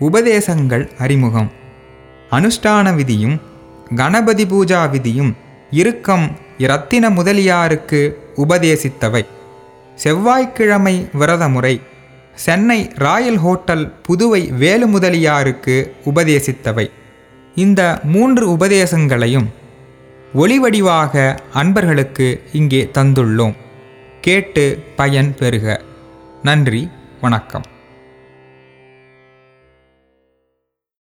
உபதேசங்கள் அறிமுகம். அனுஷ்டான விதியும் கணபதி பூஜா விதியும் இறுக்கம் இரத்தின முதலியாருக்கு உபதேசித்தவை. செவ்வாய்க்கிழமை விரத முறை சென்னை ராயல் ஹோட்டல் புதுவை வேலு முதலியாருக்கு உபதேசித்தவை. இந்த மூன்று உபதேசங்களையும் ஒளிவடிவாக அன்பர்களுக்கு இங்கே தந்துள்ளோம். கேட்டு பயன் பெறுக. நன்றி வணக்கம்.